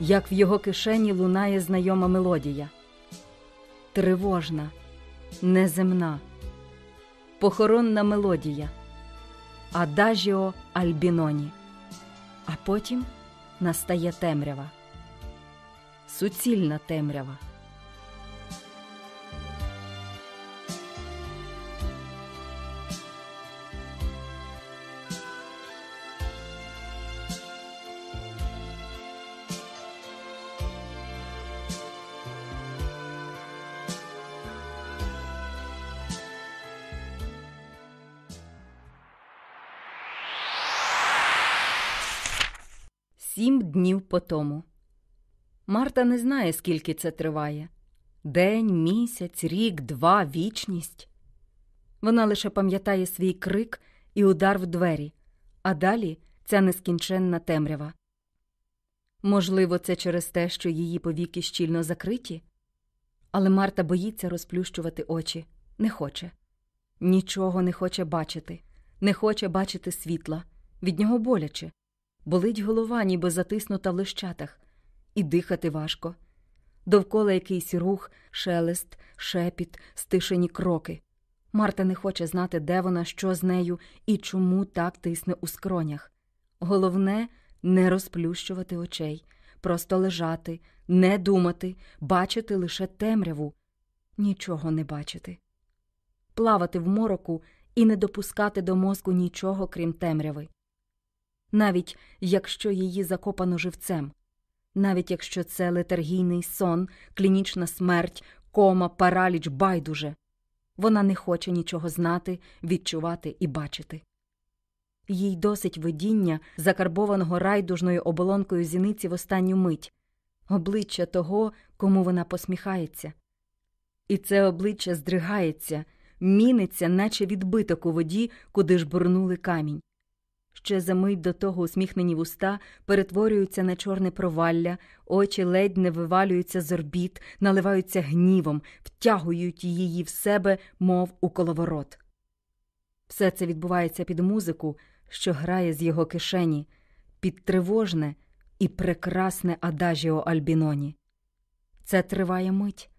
як в його кишені лунає знайома мелодія. Тривожна, неземна, похоронна мелодія, Адажіо Альбіноні. А потім настає темрява, суцільна темрява. По тому. Марта не знає, скільки це триває день, місяць, рік, два, вічність. Вона лише пам'ятає свій крик і удар в двері, а далі ця нескінченна темрява. Можливо, це через те, що її повіки щільно закриті, але Марта боїться розплющувати очі, не хоче. Нічого не хоче бачити, не хоче бачити світла, від нього боляче. Болить голова, ніби затиснута в лищатах, і дихати важко. Довкола якийсь рух, шелест, шепіт, стишені кроки. Марта не хоче знати, де вона, що з нею і чому так тисне у скронях. Головне не розплющувати очей, просто лежати, не думати, бачити лише темряву, нічого не бачити, плавати в мороку і не допускати до мозку нічого, крім темряви навіть якщо її закопано живцем, навіть якщо це летаргійний сон, клінічна смерть, кома, параліч, байдуже, вона не хоче нічого знати, відчувати і бачити. Їй досить видіння, закарбованого райдужною оболонкою зіниці в останню мить, обличчя того, кому вона посміхається. І це обличчя здригається, міниться, наче відбиток у воді, куди ж бурнули камінь. Ще за мить до того усміхнені вуста перетворюються на чорне провалля, очі ледь не вивалюються з орбіт, наливаються гнівом, втягують її в себе, мов у коловорот. Все це відбувається під музику, що грає з його кишені, під тривожне і прекрасне адажіо Альбіноні. Це триває мить.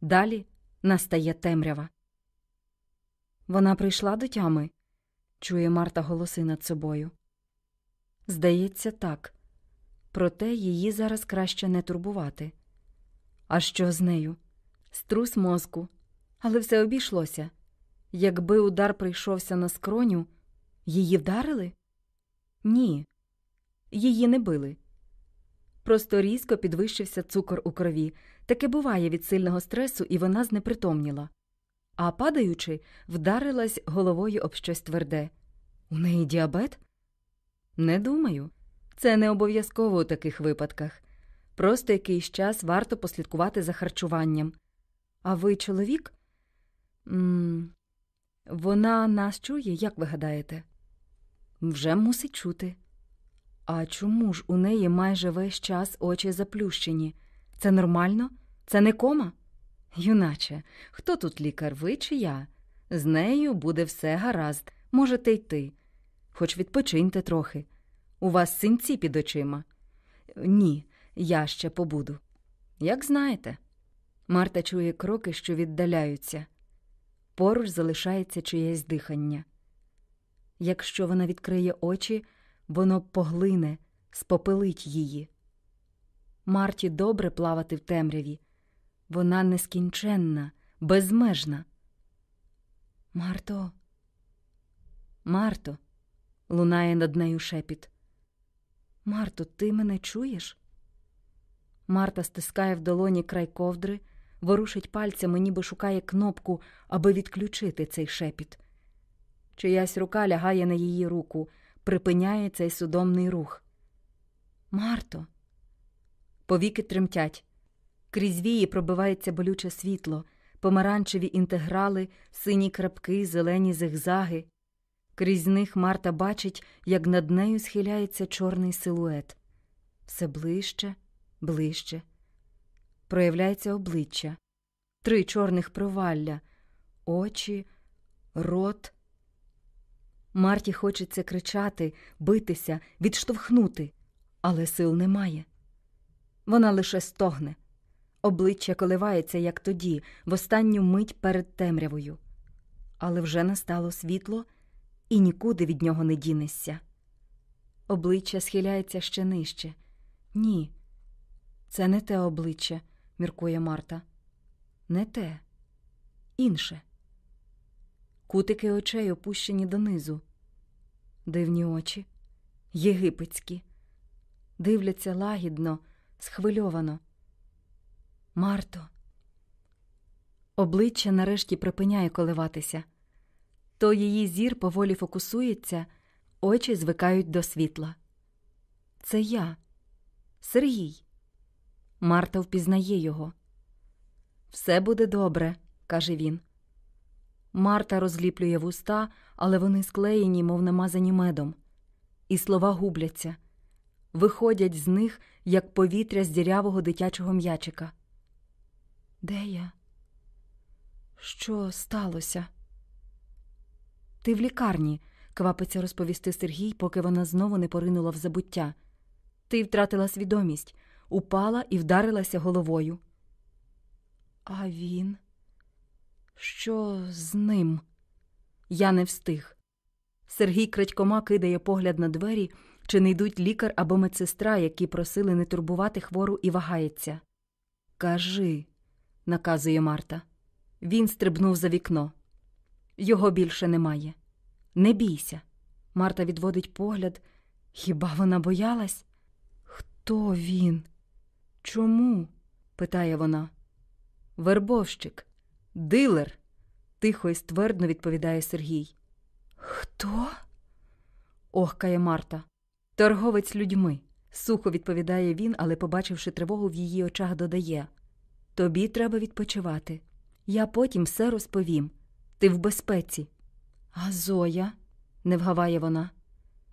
Далі настає темрява. Вона прийшла до тями чує Марта голоси над собою. Здається, так. Проте її зараз краще не турбувати. А що з нею? Струс мозку. Але все обійшлося. Якби удар прийшовся на скроню, її вдарили? Ні, її не били. Просто різко підвищився цукор у крові. Таке буває від сильного стресу, і вона знепритомніла а падаючи, вдарилась головою об щось тверде. У неї діабет? Не думаю. Це не обов'язково у таких випадках. Просто якийсь час варто послідкувати за харчуванням. А ви чоловік? М -м вона нас чує, як ви гадаєте? Вже мусить чути. А чому ж у неї майже весь час очі заплющені? Це нормально? Це не кома? Юначе, хто тут лікар, ви чи я? З нею буде все гаразд, можете йти. Хоч відпочиньте трохи. У вас синці під очима. Ні, я ще побуду. Як знаєте. Марта чує кроки, що віддаляються. Поруч залишається чиєсь дихання. Якщо вона відкриє очі, воно поглине, спопилить її. Марті добре плавати в темряві. Вона нескінченна, безмежна. Марто, Марто, лунає над нею шепіт. Марто, ти мене чуєш? Марта стискає в долоні край ковдри, ворушить пальцями, ніби шукає кнопку, аби відключити цей шепіт. Чиясь рука лягає на її руку, припиняє цей судомний рух. Марто, повіки тремтять. Крізь вії пробивається болюче світло, помаранчеві інтеграли, сині крапки, зелені зигзаги. Крізь них Марта бачить, як над нею схиляється чорний силует. Все ближче, ближче. Проявляється обличчя, три чорних провалля, очі, рот. Марті хочеться кричати, битися, відштовхнути, але сил немає. Вона лише стогне. Обличчя коливається, як тоді, в останню мить перед темрявою. Але вже настало світло, і нікуди від нього не дінешся. Обличчя схиляється ще нижче. Ні, це не те обличчя, міркує Марта. Не те, інше. Кутики очей опущені донизу. Дивні очі, єгипетські, дивляться лагідно, схвильовано. Марто. Обличчя нарешті припиняє коливатися. То її зір поволі фокусується, очі звикають до світла. Це я, Сергій. Марта впізнає його. Все буде добре, каже він. Марта розліплює вуста, але вони склеєні, мов намазані медом, і слова губляться, виходять з них, як повітря з дірявого дитячого м'ячика. Де я? Що сталося? Ти в лікарні, квапиться розповісти Сергій, поки вона знову не поринула в забуття. Ти втратила свідомість, упала і вдарилася головою. А він? Що з ним? Я не встиг. Сергій крадькома кидає погляд на двері, чи не йдуть лікар або медсестра, які просили не турбувати хвору і вагається. Кажи, наказує Марта. Він стрибнув за вікно. Його більше немає. Не бійся. Марта відводить погляд. Хіба вона боялась? Хто він? Чому? питає вона. Вербовщик, дилер, тихо і ствердно відповідає Сергій. Хто? охкає Марта. Торговець людьми. Сухо відповідає він, але, побачивши тривогу в її очах, додає Тобі треба відпочивати. Я потім все розповім. Ти в безпеці. А Зоя, не вгаває вона.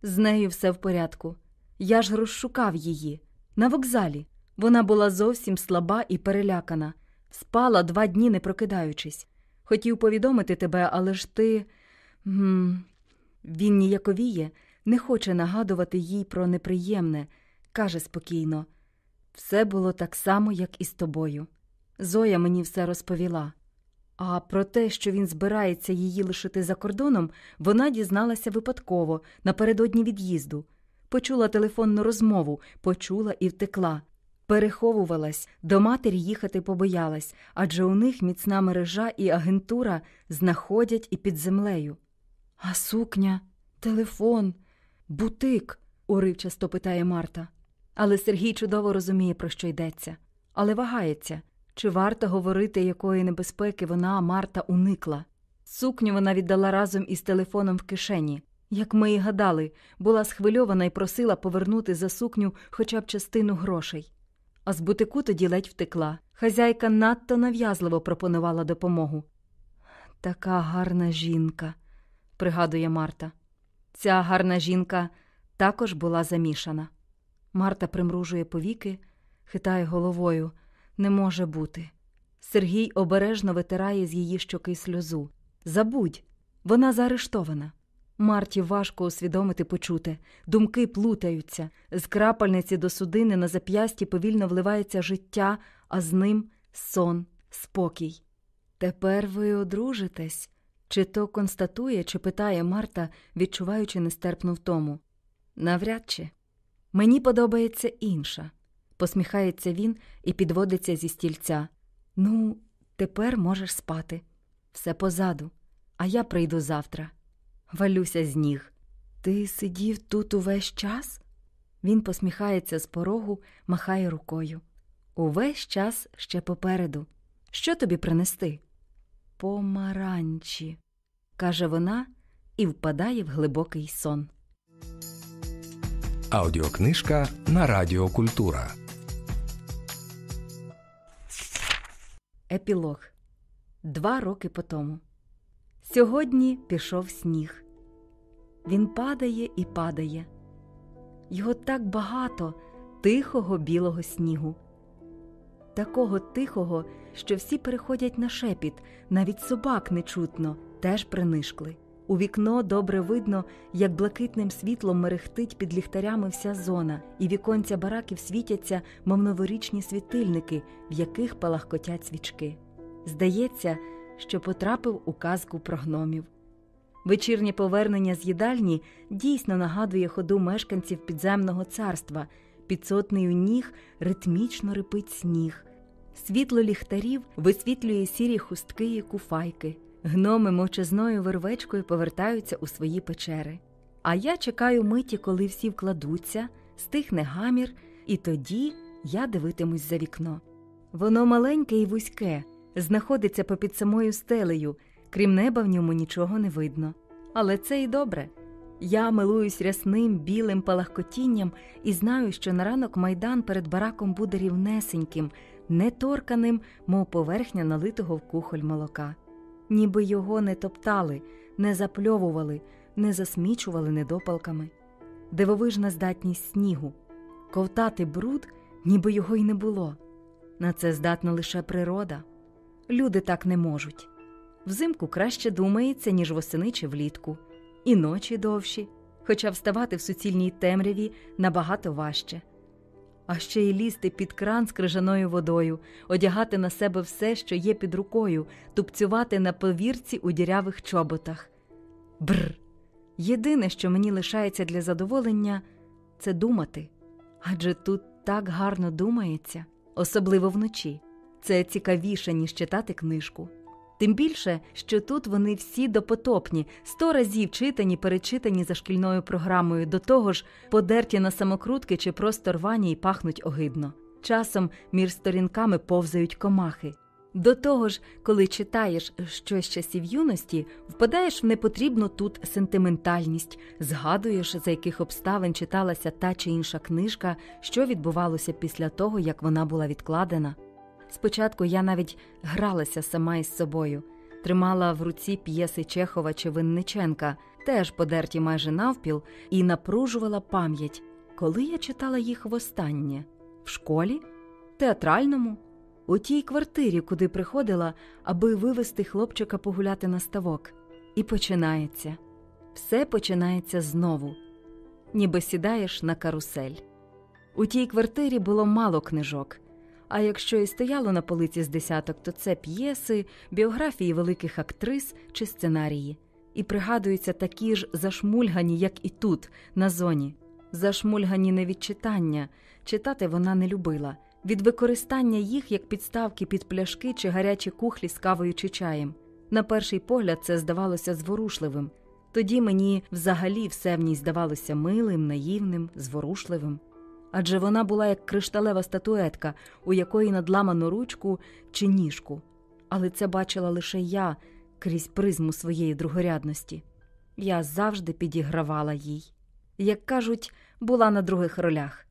З нею все в порядку. Я ж розшукав її. На вокзалі. Вона була зовсім слаба і перелякана. Спала два дні, не прокидаючись. Хотів повідомити тебе, але ж ти. М Він ніяковіє, не хоче нагадувати їй про неприємне, каже спокійно. Все було так само, як і з тобою. Зоя мені все розповіла. А про те, що він збирається її лишити за кордоном, вона дізналася випадково, напередодні від'їзду. Почула телефонну розмову, почула і втекла. Переховувалась, до матері їхати побоялась, адже у них міцна мережа і агентура знаходять і під землею. А сукня, телефон, бутик, уривчасто питає Марта. Але Сергій чудово розуміє, про що йдеться, але вагається. Чи варто говорити, якої небезпеки вона, Марта, уникла? Сукню вона віддала разом із телефоном в кишені. Як ми й гадали, була схвильована і просила повернути за сукню хоча б частину грошей. А з бутику тоді ледь втекла. Хазяйка надто нав'язливо пропонувала допомогу. Така гарна жінка, пригадує Марта. Ця гарна жінка також була замішана. Марта примружує повіки, хитає головою. Не може бути. Сергій обережно витирає з її щоки сльозу. Забудь, вона заарештована. Марті важко усвідомити почуте, думки плутаються, з крапальниці до судини на зап'ясті повільно вливається життя, а з ним сон, спокій. Тепер ви одружитесь? Чи то констатує, чи питає Марта, відчуваючи нестерпну втому. Навряд чи. Мені подобається інша посміхається він і підводиться зі стільця. Ну, тепер можеш спати. Все позаду, а я прийду завтра. Валюся з ніг. Ти сидів тут увесь час? Він посміхається з порогу, махає рукою. Увесь час ще попереду. Що тобі принести? Помаранчі, каже вона і впадає в глибокий сон. Аудіокнижка на Радіо Культура. Епілог Два роки по тому. Сьогодні пішов сніг. Він падає і падає. Його так багато тихого білого снігу. Такого тихого, що всі переходять на шепіт, навіть собак не чутно, теж принишкли. У вікно добре видно, як блакитним світлом мерехтить під ліхтарями вся зона, і віконця бараків світяться, мов новорічні світильники, в яких палахкотять свічки. Здається, що потрапив у казку про гномів. Вечірнє повернення з їдальні дійсно нагадує ходу мешканців підземного царства. Під сотнею ніг ритмічно рипить сніг. Світло ліхтарів висвітлює сірі хустки і куфайки. Гноми мовчазною вервечкою повертаються у свої печери. А я чекаю миті, коли всі вкладуться, стихне гамір, і тоді я дивитимусь за вікно. Воно маленьке і вузьке, знаходиться попід самою стелею, крім неба в ньому нічого не видно. Але це і добре. Я милуюсь рясним білим палахкотінням і знаю, що на ранок майдан перед бараком буде рівнесеньким, неторканим, мов поверхня налитого в кухоль молока. Ніби його не топтали, не запльовували, не засмічували недопалками. Дивовижна здатність снігу, ковтати бруд, ніби його й не було. На це здатна лише природа. Люди так не можуть. Взимку краще думається, ніж восени чи влітку, і ночі довші, хоча вставати в суцільній темряві набагато важче. А ще й лізти під кран з крижаною водою, одягати на себе все, що є під рукою, тупцювати на повірці у дірявих чоботах. Бр. Єдине, що мені лишається для задоволення, це думати. Адже тут так гарно думається, особливо вночі. Це цікавіше, ніж читати книжку. Тим більше, що тут вони всі допотопні, сто разів читані, перечитані за шкільною програмою, до того ж, подерті на самокрутки чи просто рвані і пахнуть огидно. Часом між сторінками повзають комахи. До того ж, коли читаєш щось часів юності, впадаєш в непотрібну тут сентиментальність, згадуєш, за яких обставин читалася та чи інша книжка, що відбувалося після того, як вона була відкладена. Спочатку я навіть гралася сама із собою, тримала в руці п'єси Чехова чи Винниченка, теж подерті майже навпіл, і напружувала пам'ять, коли я читала їх востаннє в школі, театральному, у тій квартирі, куди приходила, аби вивести хлопчика погуляти на ставок. І починається все починається знову, ніби сідаєш на карусель. У тій квартирі було мало книжок. А якщо і стояло на полиці з десяток, то це п'єси, біографії великих актрис чи сценарії. І пригадуються такі ж зашмульгані, як і тут, на зоні. Зашмульгані не від читання, читати вона не любила, від використання їх як підставки під пляшки чи гарячі кухлі з кавою чи чаєм. На перший погляд це здавалося зворушливим. Тоді мені взагалі все в ній здавалося милим, наївним, зворушливим адже вона була як кришталева статуетка, у якої надламано ручку чи ніжку. Але це бачила лише я крізь призму своєї другорядності. Я завжди підігравала їй. Як кажуть, була на других ролях.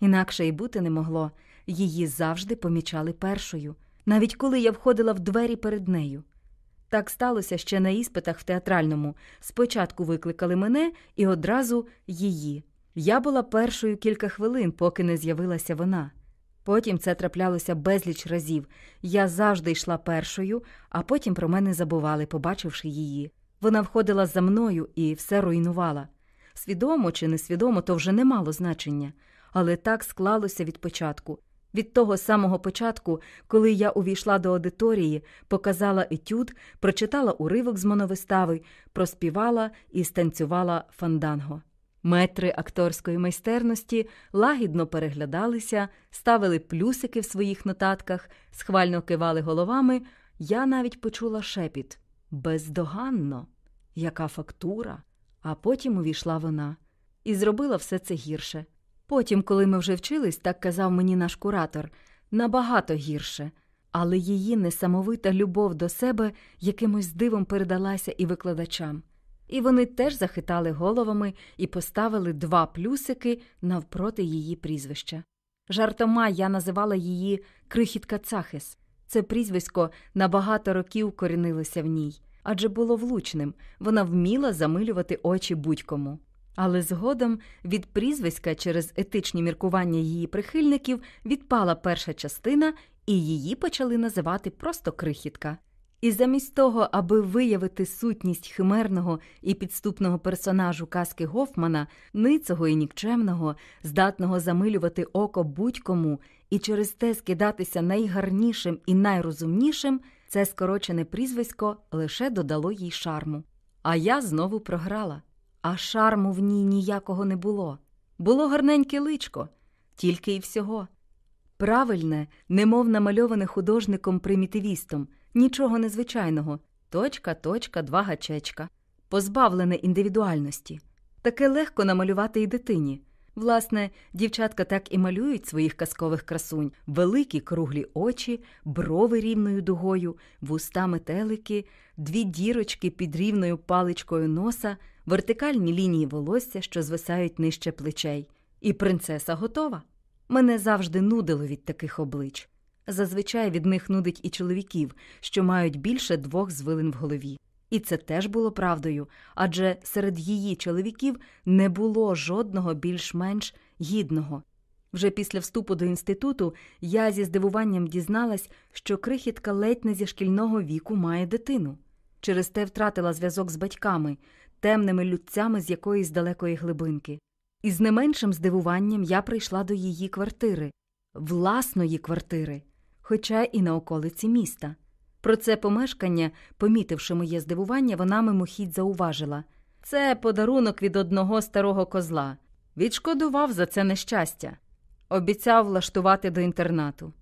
Інакше й бути не могло, її завжди помічали першою, навіть коли я входила в двері перед нею. Так сталося ще на іспитах в театральному. Спочатку викликали мене і одразу її. Я була першою кілька хвилин, поки не з'явилася вона. Потім це траплялося безліч разів. Я завжди йшла першою, а потім про мене забували, побачивши її. Вона входила за мною і все руйнувала. Свідомо чи несвідомо, то вже не мало значення, але так склалося від початку. Від того самого початку, коли я увійшла до аудиторії, показала етюд, прочитала уривок з моновистави, проспівала і станцювала фанданго. Метри акторської майстерності лагідно переглядалися, ставили плюсики в своїх нотатках, схвально кивали головами. Я навіть почула шепіт бездоганно, яка фактура. А потім увійшла вона і зробила все це гірше. Потім, коли ми вже вчились, так казав мені наш куратор, набагато гірше, але її несамовита любов до себе якимось дивом передалася і викладачам і вони теж захитали головами і поставили два плюсики навпроти її прізвища. Жартома я називала її крихітка Цахес. Це прізвисько на багато років корінилося в ній, адже було влучним, вона вміла замилювати очі будь-кому. Але згодом від прізвиська через етичні міркування її прихильників відпала перша частина, і її почали називати просто крихітка. І замість того, аби виявити сутність химерного і підступного персонажу казки Гофмана, ницого і нікчемного, здатного замилювати око будь-кому і через те скидатися найгарнішим і найрозумнішим, це скорочене прізвисько лише додало їй шарму. А я знову програла. А шарму в ній ніякого не було. Було гарненьке личко, тільки і всього. Правильне, немов намальоване художником примітивістом, нічого незвичайного точка, точка, два гачечка, позбавлене індивідуальності. Таке легко намалювати і дитині. Власне, дівчатка так і малюють своїх казкових красунь великі круглі очі, брови рівною дугою, вуста метелики, дві дірочки під рівною паличкою носа, вертикальні лінії волосся, що звисають нижче плечей. І принцеса готова. Мене завжди нудило від таких облич. Зазвичай від них нудить і чоловіків, що мають більше двох звилин в голові. І це теж було правдою, адже серед її чоловіків не було жодного більш-менш гідного. Вже після вступу до інституту я зі здивуванням дізналась, що крихітка ледь не зі шкільного віку має дитину. Через те втратила зв'язок з батьками, темними людцями з якоїсь далекої глибинки. І з не меншим здивуванням я прийшла до її квартири, власної квартири, хоча і на околиці міста. Про це помешкання, помітивши моє здивування, вона мимохідь зауважила це подарунок від одного старого козла. Відшкодував за це нещастя, обіцяв влаштувати до інтернату.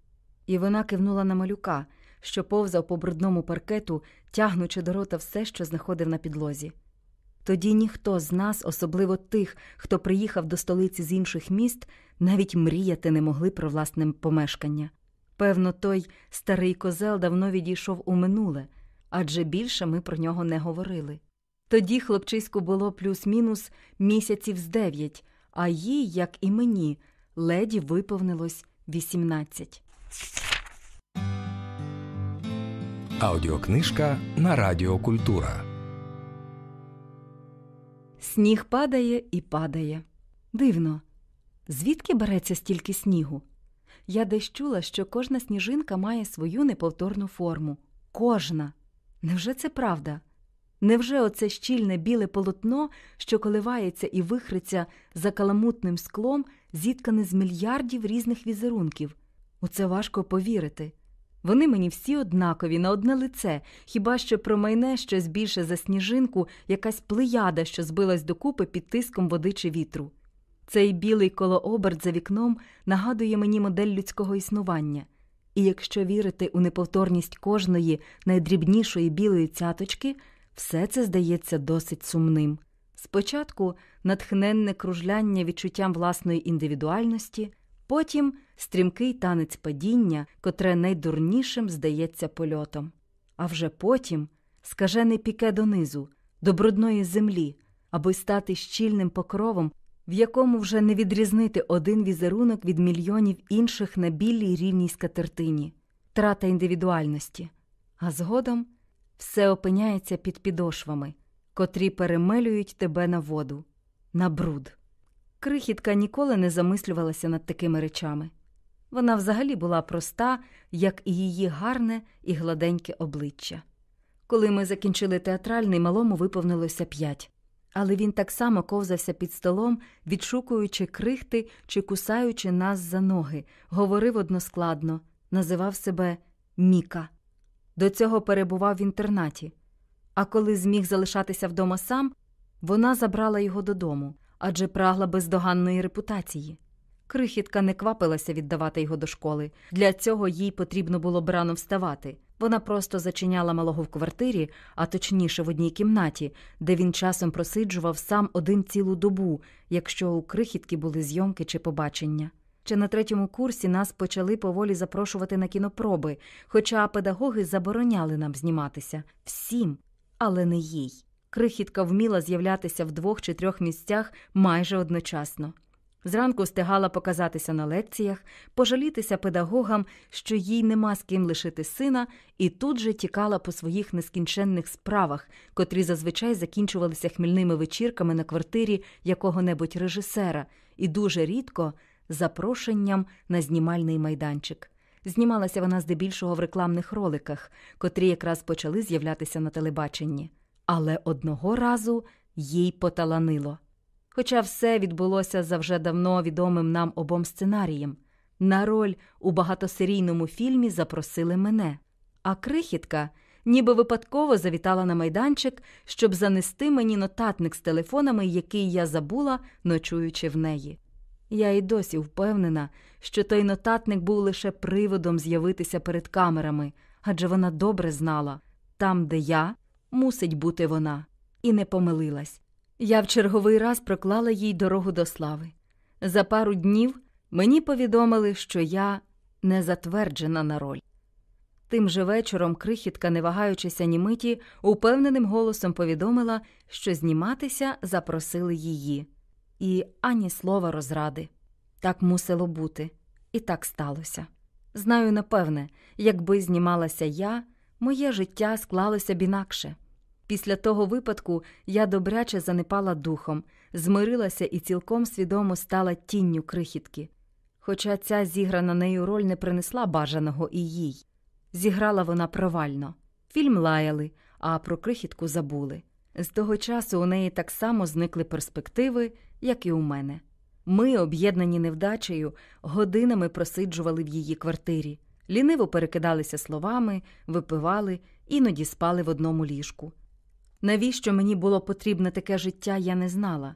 І вона кивнула на малюка, що повзав по брудному паркету, тягнучи до рота все, що знаходив на підлозі. Тоді ніхто з нас, особливо тих, хто приїхав до столиці з інших міст, навіть мріяти не могли про власне помешкання. Певно, той старий козел давно відійшов у минуле, адже більше ми про нього не говорили. Тоді хлопчиську було плюс-мінус місяців з дев'ять, а їй, як і мені, леді виповнилось вісімнадцять. Аудіокнижка на Радіо Культура. Сніг падає і падає. Дивно. Звідки береться стільки снігу? Я десь чула, що кожна сніжинка має свою неповторну форму. Кожна. Невже це правда? Невже оце щільне біле полотно, що коливається і вихриться за каламутним склом, зіткане з мільярдів різних візерунків? У це важко повірити. Вони мені всі однакові на одне лице, хіба що промайне щось більше за сніжинку, якась плеяда, що збилась докупи під тиском води чи вітру. Цей білий колооберт за вікном нагадує мені модель людського існування, і якщо вірити у неповторність кожної найдрібнішої білої цяточки, все це здається досить сумним. Спочатку натхненне кружляння відчуттям власної індивідуальності, потім стрімкий танець падіння, котре найдурнішим здається польотом, а вже потім скажене піке донизу, до брудної землі, аби стати щільним покровом в якому вже не відрізнити один візерунок від мільйонів інших на білій рівній скатертині, трата індивідуальності, а згодом все опиняється під підошвами, котрі перемелюють тебе на воду, на бруд. Крихітка ніколи не замислювалася над такими речами. Вона взагалі була проста, як і її гарне і гладеньке обличчя. Коли ми закінчили театральний, малому виповнилося п'ять але він так само ковзався під столом, відшукуючи крихти чи кусаючи нас за ноги, говорив односкладно, називав себе Міка. До цього перебував в інтернаті. А коли зміг залишатися вдома сам, вона забрала його додому, адже прагла бездоганної репутації. Крихітка не квапилася віддавати його до школи. Для цього їй потрібно було б рано вставати. Вона просто зачиняла малого в квартирі, а точніше в одній кімнаті, де він часом просиджував сам один цілу добу, якщо у крихітки були зйомки чи побачення. Чи на третьому курсі нас почали поволі запрошувати на кінопроби, хоча педагоги забороняли нам зніматися всім, але не їй. Крихітка вміла з'являтися в двох чи трьох місцях майже одночасно. Зранку встигала показатися на лекціях, пожалітися педагогам, що їй нема з ким лишити сина, і тут же тікала по своїх нескінченних справах, котрі зазвичай закінчувалися хмільними вечірками на квартирі якого-небудь режисера, і дуже рідко запрошенням на знімальний майданчик. Знімалася вона здебільшого в рекламних роликах, котрі якраз почали з'являтися на телебаченні. Але одного разу їй поталанило. Хоча все відбулося за вже давно відомим нам обом сценарієм. На роль у багатосерійному фільмі запросили мене, а крихітка ніби випадково завітала на майданчик, щоб занести мені нотатник з телефонами, який я забула, ночуючи в неї. Я й досі впевнена, що той нотатник був лише приводом з'явитися перед камерами, адже вона добре знала там, де я, мусить бути вона, і не помилилась. Я в черговий раз проклала їй дорогу до слави. За пару днів мені повідомили, що я не затверджена на роль. Тим же вечором крихітка, не вагаючися ні миті, упевненим голосом повідомила, що зніматися запросили її. І ані слова розради. Так мусило бути, і так сталося. Знаю, напевне, якби знімалася я, моє життя склалося б інакше. Після того випадку я добряче занепала духом, змирилася і цілком свідомо стала тінню крихітки. Хоча ця зіграна нею роль не принесла бажаного і їй. Зіграла вона провально. Фільм лаяли, а про крихітку забули. З того часу у неї так само зникли перспективи, як і у мене. Ми, об'єднані невдачею, годинами просиджували в її квартирі, ліниво перекидалися словами, випивали, іноді спали в одному ліжку. Навіщо мені було потрібне таке життя, я не знала.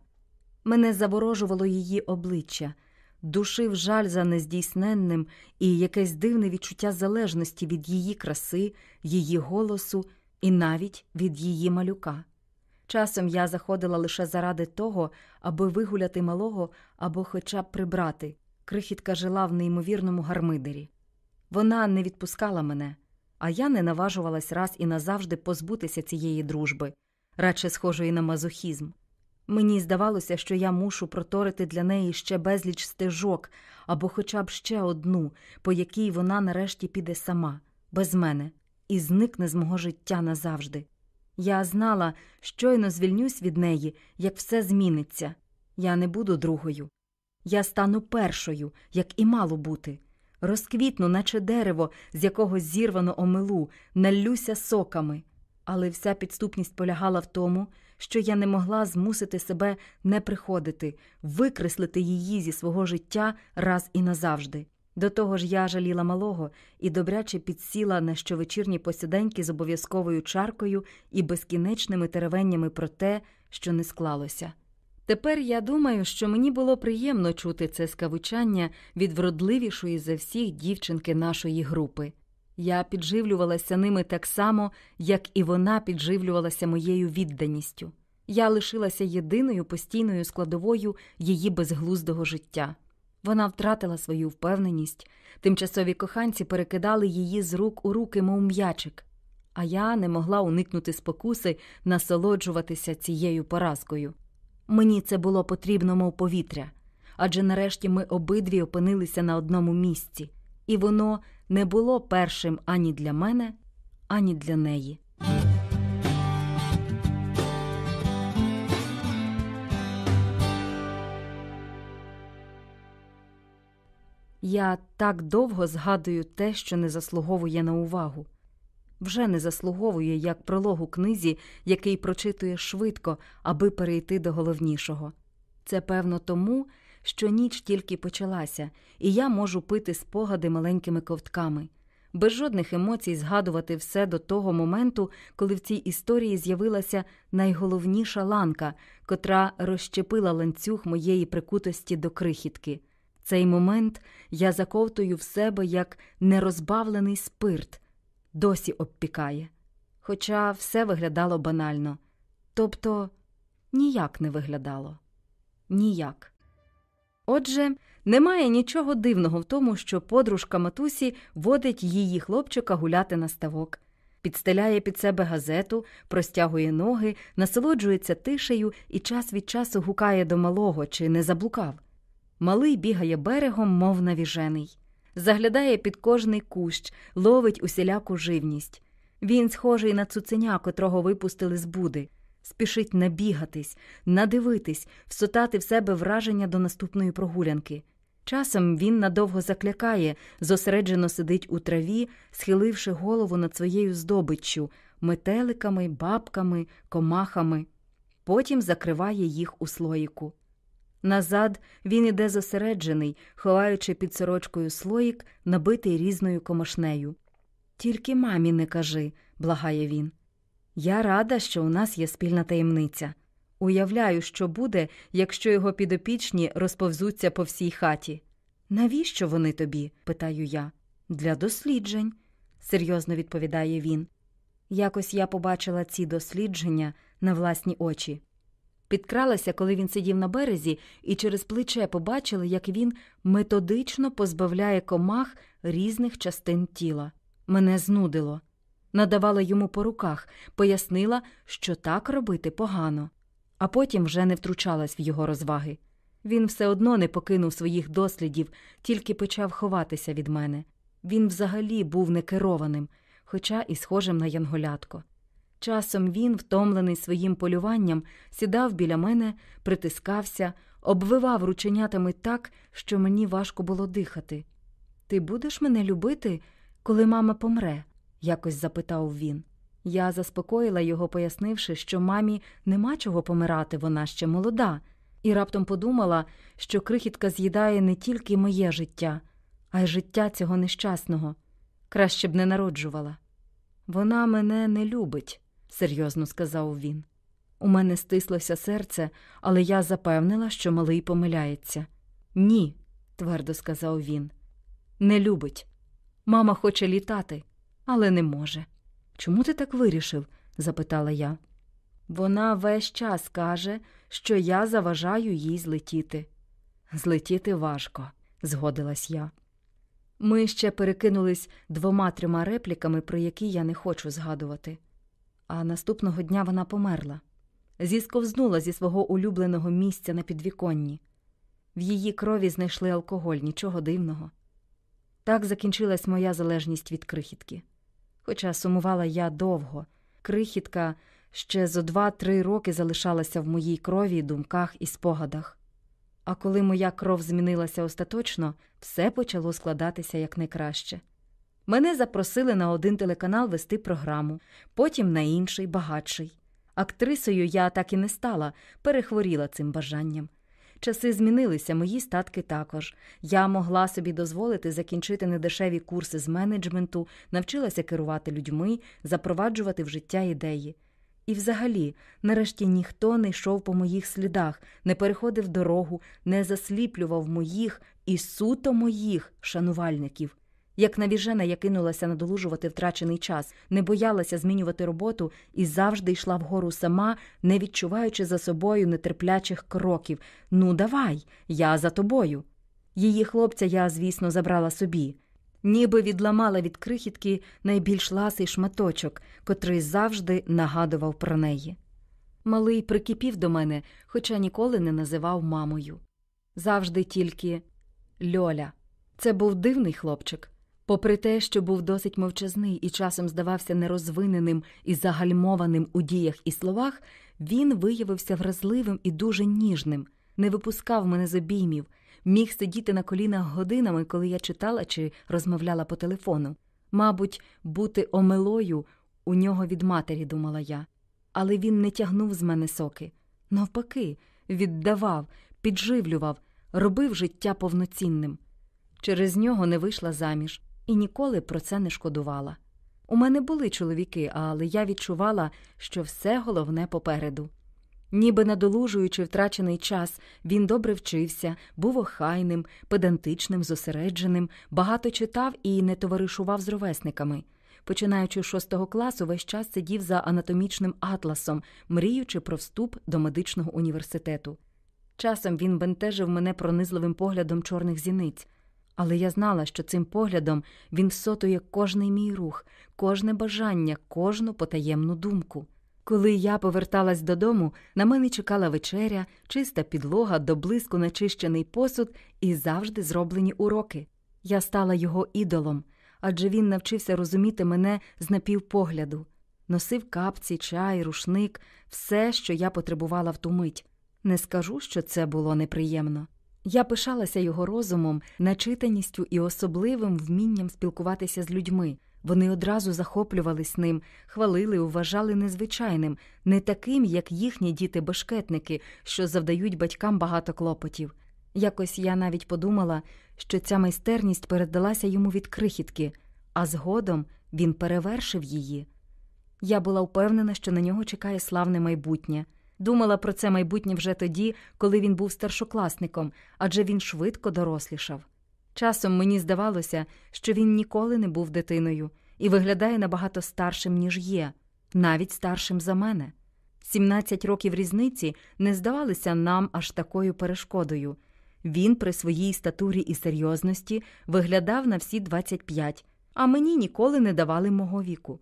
Мене заворожувало її обличчя, душив жаль за нездійсненним і якесь дивне відчуття залежності від її краси, її голосу і навіть від її малюка. Часом я заходила лише заради того, аби вигуляти малого або хоча б прибрати. Крихітка жила в неймовірному гармидері. Вона не відпускала мене, а я не наважувалась раз і назавжди позбутися цієї дружби, радше схожої на мазохізм. Мені здавалося, що я мушу проторити для неї ще безліч стежок або хоча б ще одну, по якій вона нарешті піде сама, без мене, і зникне з мого життя назавжди. Я знала, щойно звільнюсь від неї, як все зміниться. Я не буду другою. Я стану першою, як і мало бути. Розквітну, наче дерево, з якого зірвано омилу, наллюся соками. Але вся підступність полягала в тому, що я не могла змусити себе не приходити, викреслити її зі свого життя раз і назавжди. До того ж я жаліла малого і добряче підсіла на щовечірні посіденьки з обов'язковою чаркою і безкінечними теревеннями про те, що не склалося. Тепер я думаю, що мені було приємно чути це скавучання від вродливішої за всіх дівчинки нашої групи. Я підживлювалася ними так само, як і вона підживлювалася моєю відданістю. Я лишилася єдиною постійною складовою її безглуздого життя. Вона втратила свою впевненість, тимчасові коханці перекидали її з рук у руки, мов м'ячик, а я не могла уникнути спокуси насолоджуватися цією поразкою. Мені це було потрібно, мов повітря, адже нарешті ми обидві опинилися на одному місці, і воно не було першим ані для мене, ані для неї. Я так довго згадую те, що не заслуговує на увагу. Вже не заслуговує як пролог у книзі, який прочитує швидко, аби перейти до головнішого. Це певно тому, що ніч тільки почалася, і я можу пити спогади маленькими ковтками, без жодних емоцій згадувати все до того моменту, коли в цій історії з'явилася найголовніша ланка, котра розщепила ланцюг моєї прикутості до крихітки. Цей момент я заковтую в себе як нерозбавлений спирт, досі обпікає. Хоча все виглядало банально, тобто ніяк не виглядало. Ніяк. Отже, немає нічого дивного в тому, що подружка матусі водить її хлопчика гуляти на ставок, підстеляє під себе газету, простягує ноги, насолоджується тишею і час від часу гукає до малого чи не заблукав. Малий бігає берегом, мов навіжений, заглядає під кожний кущ, ловить усіляку живність. Він схожий на цуценя, котрого випустили з буди, спішить набігатись, надивитись, всотати в себе враження до наступної прогулянки. Часом він надовго заклякає, зосереджено сидить у траві, схиливши голову над своєю здобиччю, метеликами, бабками, комахами. Потім закриває їх у слоїку. Назад він іде зосереджений, ховаючи під сорочкою слоїк, набитий різною комашнею. Тільки мамі не кажи, благає він. Я рада, що у нас є спільна таємниця. Уявляю, що буде, якщо його підопічні розповзуться по всій хаті. Навіщо вони тобі? питаю я. Для досліджень, серйозно відповідає він. Якось я побачила ці дослідження на власні очі. Підкралася, коли він сидів на березі, і через плече побачила, як він методично позбавляє комах різних частин тіла. Мене знудило. Надавала йому по руках, пояснила, що так робити погано, а потім вже не втручалась в його розваги. Він все одно не покинув своїх дослідів, тільки почав ховатися від мене. Він взагалі був некерованим, хоча і схожим на янголятко. Часом він, втомлений своїм полюванням, сідав біля мене, притискався, обвивав рученятами так, що мені важко було дихати. Ти будеш мене любити, коли мама помре? якось запитав він. Я заспокоїла його, пояснивши, що мамі нема чого помирати, вона ще молода, і раптом подумала, що крихітка з'їдає не тільки моє життя, а й життя цього нещасного. Краще б не народжувала. Вона мене не любить, серйозно сказав він. У мене стислося серце, але я запевнила, що малий помиляється. Ні, твердо сказав він. Не любить. Мама хоче літати, але не може. Чому ти так вирішив? запитала я. Вона весь час каже, що я заважаю їй злетіти. Злетіти важко, згодилась я. Ми ще перекинулись двома трьома репліками, про які я не хочу згадувати. А наступного дня вона померла, зісковзнула зі свого улюбленого місця на підвіконні. В її крові знайшли алкоголь, нічого дивного. Так закінчилась моя залежність від крихітки. Хоча сумувала я довго, крихітка ще зо два-три роки залишалася в моїй крові, думках і спогадах. А коли моя кров змінилася остаточно, все почало складатися якнайкраще. Мене запросили на один телеканал вести програму, потім на інший, багатший. Актрисою я так і не стала, перехворіла цим бажанням. Часи змінилися, мої статки також. Я могла собі дозволити закінчити недешеві курси з менеджменту, навчилася керувати людьми, запроваджувати в життя ідеї. І взагалі, нарешті ніхто не йшов по моїх слідах, не переходив дорогу, не засліплював моїх і суто моїх шанувальників. Як навіжена, я кинулася надолужувати втрачений час, не боялася змінювати роботу і завжди йшла вгору сама, не відчуваючи за собою нетерплячих кроків. Ну, давай, я за тобою. Її хлопця я, звісно, забрала собі. Ніби відламала від крихітки найбільш ласий шматочок, котрий завжди нагадував про неї. Малий прикипів до мене, хоча ніколи не називав мамою. Завжди тільки Льоля. Це був дивний хлопчик. Попри те, що був досить мовчазний і часом здавався нерозвиненим і загальмованим у діях і словах, він виявився вразливим і дуже ніжним, не випускав мене з обіймів, міг сидіти на колінах годинами, коли я читала чи розмовляла по телефону. Мабуть, бути омилою у нього від матері, думала я. Але він не тягнув з мене соки. Навпаки, віддавав, підживлював, робив життя повноцінним. Через нього не вийшла заміж і ніколи про це не шкодувала. У мене були чоловіки, але я відчувала, що все головне попереду. Ніби надолужуючи втрачений час, він добре вчився, був охайним, педантичним, зосередженим, багато читав і не товаришував з ровесниками. Починаючи з шостого класу, весь час сидів за анатомічним атласом, мріючи про вступ до медичного університету. Часом він бентежив мене пронизливим поглядом чорних зіниць, але я знала, що цим поглядом він всотує кожний мій рух, кожне бажання, кожну потаємну думку. Коли я поверталась додому, на мене чекала вечеря, чиста підлога, до блиску начищений посуд і завжди зроблені уроки. Я стала його ідолом, адже він навчився розуміти мене з напівпогляду, носив капці, чай, рушник, все, що я потребувала в ту мить. Не скажу, що це було неприємно. Я пишалася його розумом, начитаністю і особливим вмінням спілкуватися з людьми. Вони одразу захоплювались ним, хвалили, вважали незвичайним, не таким, як їхні діти-бешкетники, що завдають батькам багато клопотів. Якось я навіть подумала, що ця майстерність передалася йому від крихітки, а згодом він перевершив її. Я була впевнена, що на нього чекає славне майбутнє. Думала про це майбутнє вже тоді, коли він був старшокласником, адже він швидко дорослішав. Часом мені здавалося, що він ніколи не був дитиною і виглядає набагато старшим, ніж є, навіть старшим за мене. 17 років різниці не здавалися нам аж такою перешкодою. Він при своїй статурі і серйозності виглядав на всі 25, а мені ніколи не давали мого віку.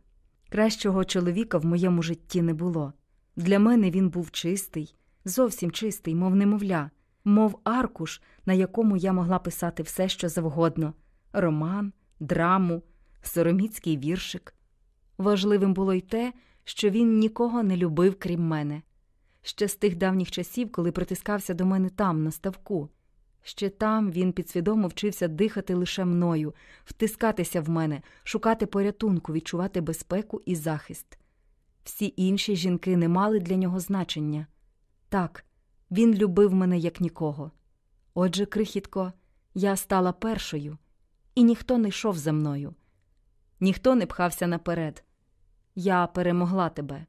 Кращого чоловіка в моєму житті не було. Для мене він був чистий, зовсім чистий, мов немовля, мов аркуш, на якому я могла писати все, що завгодно роман, драму, сороміцький віршик. Важливим було й те, що він нікого не любив, крім мене. Ще з тих давніх часів, коли притискався до мене там, на ставку. Ще там він підсвідомо вчився дихати лише мною, втискатися в мене, шукати порятунку, відчувати безпеку і захист. Всі інші жінки не мали для нього значення. Так, він любив мене як нікого. Отже, крихітко, я стала першою, і ніхто не йшов за мною, ніхто не пхався наперед. Я перемогла тебе.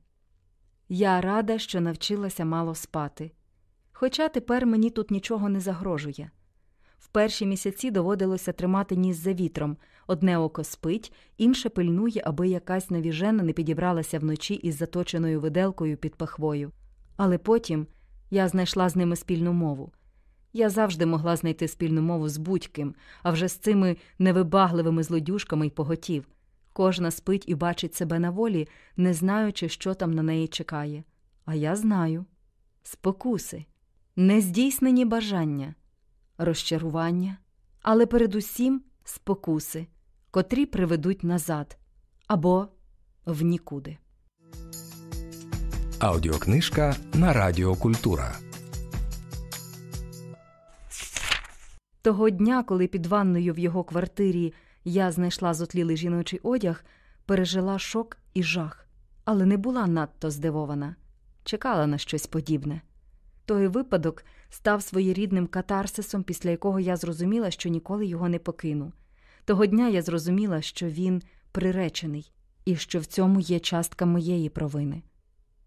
Я рада, що навчилася мало спати. Хоча тепер мені тут нічого не загрожує. В перші місяці доводилося тримати ніс за вітром одне око спить, інше пильнує, аби якась навіжена не підібралася вночі із заточеною виделкою під пахвою. Але потім я знайшла з ними спільну мову. Я завжди могла знайти спільну мову з будь-ким, а вже з цими невибагливими злодюшками й поготів. Кожна спить і бачить себе на волі, не знаючи, що там на неї чекає. А я знаю спокуси, нездійснені бажання, розчарування, але передусім спокуси, котрі приведуть назад або в нікуди. Аудіокнижка на Радіо Культура. Того дня, коли під ванною в його квартирі я знайшла зотлілий жіночий одяг, пережила шок і жах, але не була надто здивована, чекала на щось подібне. Той випадок став своєрідним катарсисом, після якого я зрозуміла, що ніколи його не покину. Того дня я зрозуміла, що він приречений і що в цьому є частка моєї провини.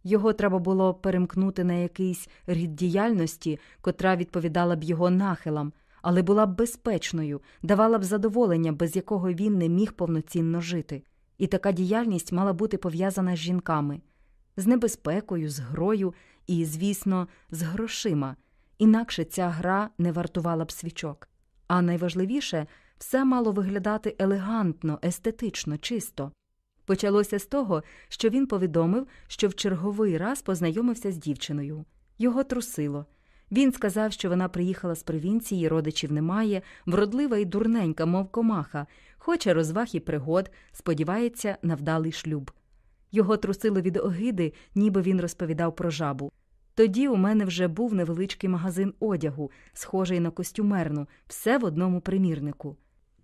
Його треба було перемкнути на якийсь рід діяльності, котра відповідала б його нахилам, але була б безпечною, давала б задоволення, без якого він не міг повноцінно жити. І така діяльність мала бути пов'язана з жінками, з небезпекою, з грою і, звісно, з грошима. Інакше ця гра не вартувала б свічок. А найважливіше, все мало виглядати елегантно, естетично, чисто. Почалося з того, що він повідомив, що в черговий раз познайомився з дівчиною. Його трусило. Він сказав, що вона приїхала з провінції, родичів немає, вродлива і дурненька, мов комаха, хоче розваг і пригод, сподівається на вдалий шлюб. Його трусило від огиди, ніби він розповідав про жабу. Тоді у мене вже був невеличкий магазин одягу, схожий на костюмерну, все в одному примірнику.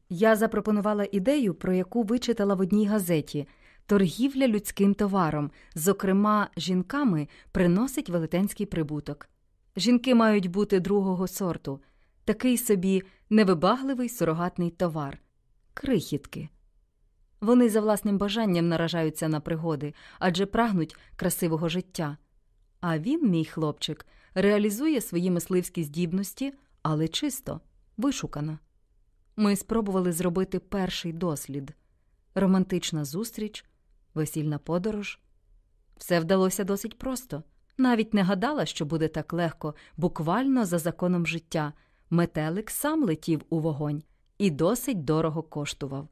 Я запропонувала ідею, про яку вичитала в одній газеті торгівля людським товаром, зокрема, жінками, приносить велетенський прибуток. Жінки мають бути другого сорту, такий собі невибагливий сурогатний товар, крихітки. Вони за власним бажанням наражаються на пригоди, адже прагнуть красивого життя. А він, мій хлопчик, реалізує свої мисливські здібності, але чисто, вишукано. Ми спробували зробити перший дослід романтична зустріч, весільна подорож. Все вдалося досить просто. Навіть не гадала, що буде так легко, буквально за законом життя. Метелик сам летів у вогонь і досить дорого коштував.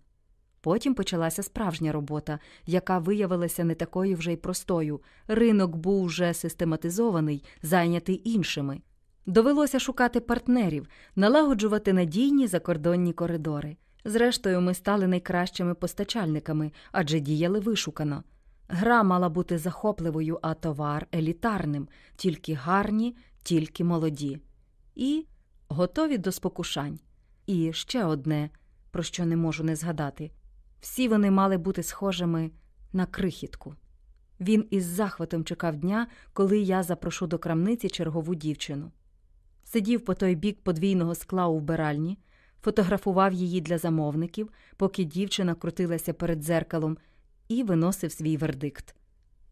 Потім почалася справжня робота, яка виявилася не такою вже й простою. Ринок був вже систематизований, зайнятий іншими. Довелося шукати партнерів, налагоджувати надійні закордонні коридори. Зрештою, ми стали найкращими постачальниками, адже діяли вишукано. Гра мала бути захопливою, а товар елітарним, тільки гарні, тільки молоді. І готові до спокушань. І ще одне, про що не можу не згадати всі вони мали бути схожими на крихітку. Він із захватом чекав дня, коли я запрошу до крамниці чергову дівчину. Сидів по той бік подвійного скла у вбиральні, фотографував її для замовників, поки дівчина крутилася перед дзеркалом, і виносив свій вердикт.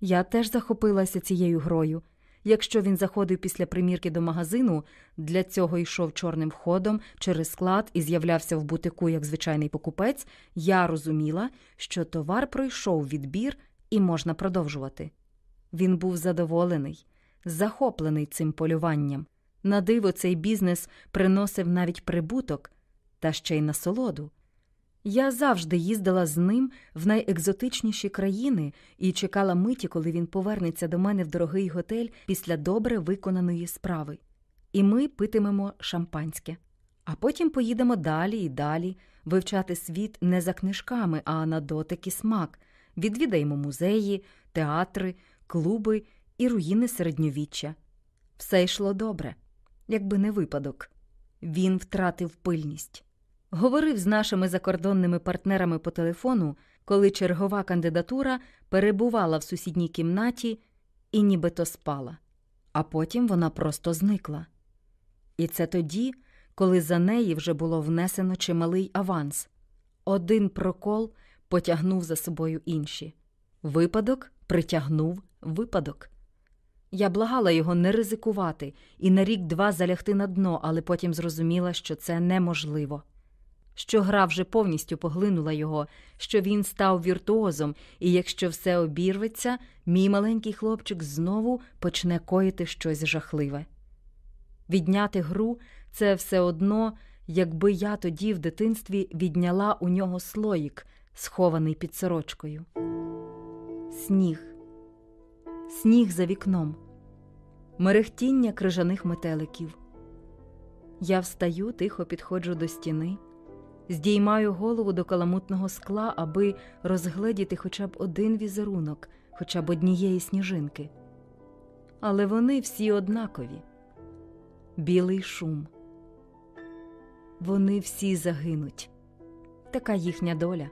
Я теж захопилася цією грою. Якщо він заходив після примірки до магазину, для цього йшов чорним ходом через склад і з'являвся в бутику як звичайний покупець, я розуміла, що товар пройшов відбір і можна продовжувати. Він був задоволений, захоплений цим полюванням. На диво, цей бізнес приносив навіть прибуток та ще й насолоду. Я завжди їздила з ним в найекзотичніші країни і чекала миті, коли він повернеться до мене в дорогий готель після добре виконаної справи. І ми питимемо шампанське. А потім поїдемо далі і далі вивчати світ не за книжками, а на дотик і смак. Відвідаємо музеї, театри, клуби і руїни середньовіччя. Все йшло добре, якби не випадок. Він втратив пильність. Говорив з нашими закордонними партнерами по телефону, коли чергова кандидатура перебувала в сусідній кімнаті і нібито спала, а потім вона просто зникла. І це тоді, коли за неї вже було внесено чималий аванс. Один прокол потягнув за собою інші. Випадок притягнув випадок. Я благала його не ризикувати і на рік-два залягти на дно, але потім зрозуміла, що це неможливо. Що гра вже повністю поглинула його, що він став віртуозом, і якщо все обірветься, мій маленький хлопчик знову почне коїти щось жахливе. Відняти гру це все одно, якби я тоді в дитинстві відняла у нього слоїк, схований під сорочкою. Сніг, сніг за вікном, мерехтіння крижаних метеликів. Я встаю, тихо підходжу до стіни, здіймаю голову до каламутного скла, аби розгледіти хоча б один візерунок, хоча б однієї сніжинки. Але вони всі однакові білий шум. Вони всі загинуть. Така їхня доля.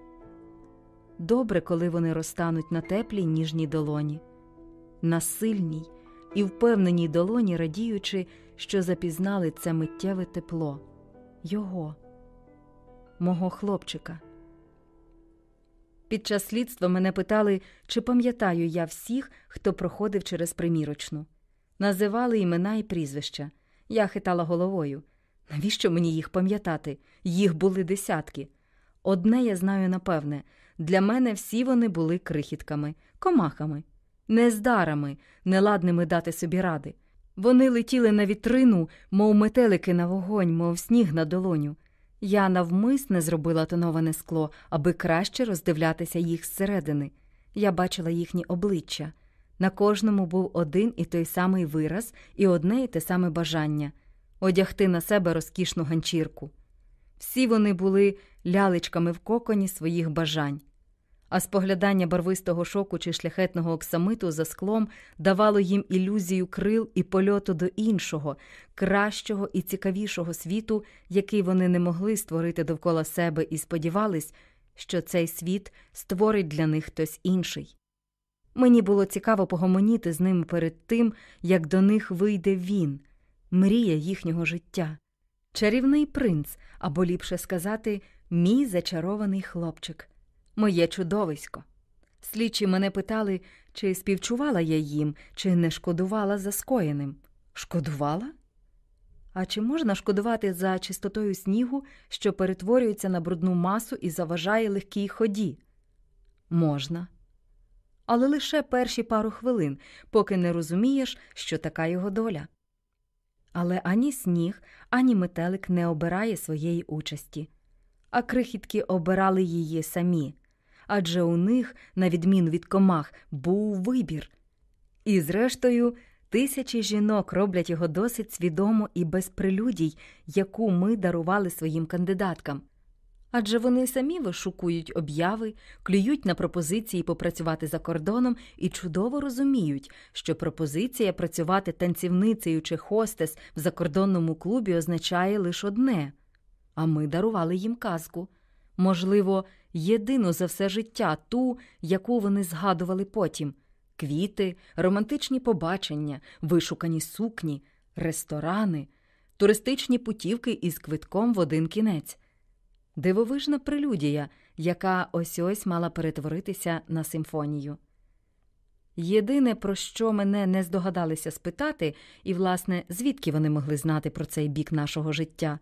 Добре, коли вони розтануть на теплій ніжній долоні, на сильній і впевненій долоні, радіючи, що запізнали це миттєве тепло, його, мого хлопчика. Під час слідства мене питали, чи пам'ятаю я всіх, хто проходив через примірочну. Називали імена і прізвища. Я хитала головою. Навіщо мені їх пам'ятати? Їх були десятки. Одне я знаю напевне для мене всі вони були крихітками, комахами, нездарами, неладними дати собі ради. Вони летіли на вітрину, мов метелики на вогонь, мов сніг на долоню. Я навмисне зробила тоноване скло, аби краще роздивлятися їх зсередини. Я бачила їхні обличчя. На кожному був один і той самий вираз і одне і те саме бажання одягти на себе розкішну ганчірку. Всі вони були лялечками в коконі своїх бажань, а споглядання барвистого шоку чи шляхетного оксамиту за склом давало їм ілюзію крил і польоту до іншого, кращого і цікавішого світу, який вони не могли створити довкола себе, і сподівались, що цей світ створить для них хтось інший. Мені було цікаво погомоніти з ними перед тим, як до них вийде він, мрія їхнього життя, чарівний принц, або ліпше сказати, мій зачарований хлопчик, моє чудовисько. Слідчі мене питали, чи співчувала я їм, чи не шкодувала за скоєним. Шкодувала? А чи можна шкодувати за чистотою снігу, що перетворюється на брудну масу і заважає легкій ході? Можна. Але лише перші пару хвилин, поки не розумієш, що така його доля. Але ані сніг, ані метелик не обирає своєї участі, а крихітки обирали її самі, адже у них, на відміну від комах, був вибір. І, зрештою, тисячі жінок роблять його досить свідомо і без прелюдій, яку ми дарували своїм кандидаткам. Адже вони самі вишукують обяви, клюють на пропозиції попрацювати за кордоном і чудово розуміють, що пропозиція працювати танцівницею чи хостес в закордонному клубі означає лише одне. А ми дарували їм казку. Можливо, єдину за все життя ту, яку вони згадували потім квіти, романтичні побачення, вишукані сукні, ресторани, туристичні путівки із квитком в один кінець. Дивовижна прелюдія, яка ось ось мала перетворитися на симфонію. Єдине, про що мене не здогадалися спитати, і, власне, звідки вони могли знати про цей бік нашого життя,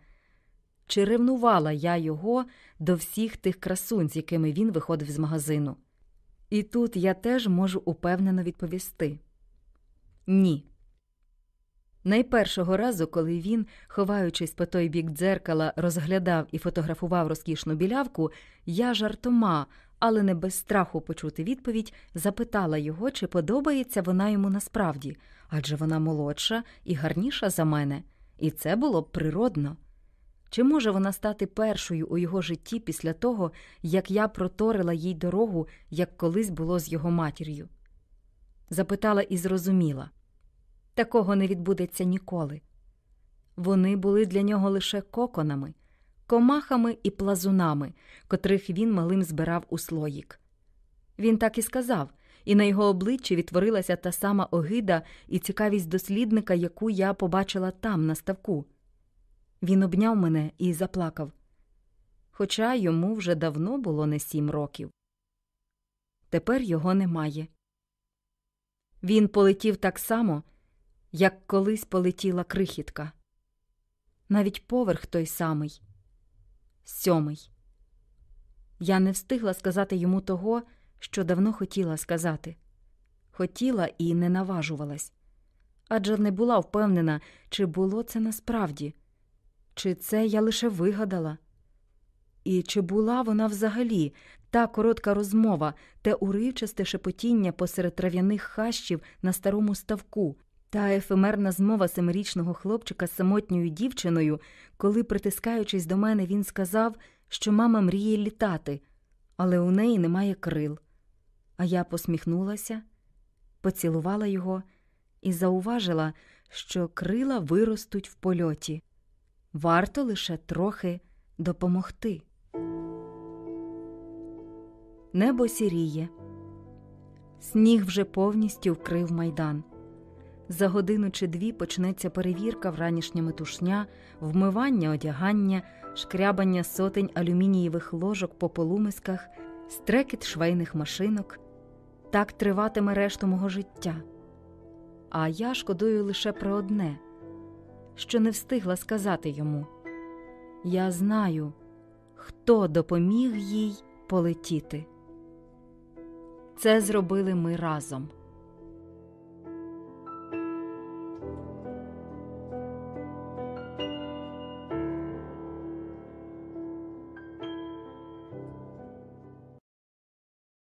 чи ревнувала я його до всіх тих красунь, з якими він виходив з магазину. І тут я теж можу упевнено відповісти ні. Найпершого разу, коли він, ховаючись по той бік дзеркала, розглядав і фотографував розкішну білявку, я жартома, але не без страху почути відповідь, запитала його, чи подобається вона йому насправді, адже вона молодша і гарніша за мене, і це було б природно. Чи може вона стати першою у його житті після того, як я проторила їй дорогу, як колись було з його матір'ю? Запитала і зрозуміла такого не відбудеться ніколи. Вони були для нього лише коконами, комахами і плазунами, котрих він малим збирав у слоїк. Він так і сказав, і на його обличчі відтворилася та сама огида і цікавість дослідника, яку я побачила там, на ставку. Він обняв мене і заплакав, хоча йому вже давно було не сім років. Тепер його немає. Він полетів так само, як колись полетіла крихітка. Навіть поверх той самий сьомий. Я не встигла сказати йому того, що давно хотіла сказати. Хотіла і не наважувалась, адже не була впевнена, чи було це насправді. Чи це я лише вигадала? І чи була вона взагалі та коротка розмова, те уривчасте шепотіння посеред трав'яних хащів на старому ставку, та ефемерна змова семирічного хлопчика з самотньою дівчиною, коли, притискаючись до мене, він сказав, що мама мріє літати, але у неї немає крил. А я посміхнулася, поцілувала його і зауважила, що крила виростуть в польоті. Варто лише трохи допомогти. Небо сіріє. Сніг вже повністю вкрив майдан. За годину чи дві почнеться перевірка вранішня метушня, вмивання одягання, шкрябання сотень алюмінієвих ложок по полумисках, стрекіт швейних машинок. Так триватиме решту мого життя. А я шкодую лише про одне що не встигла сказати йому. Я знаю, хто допоміг їй полетіти. Це зробили ми разом.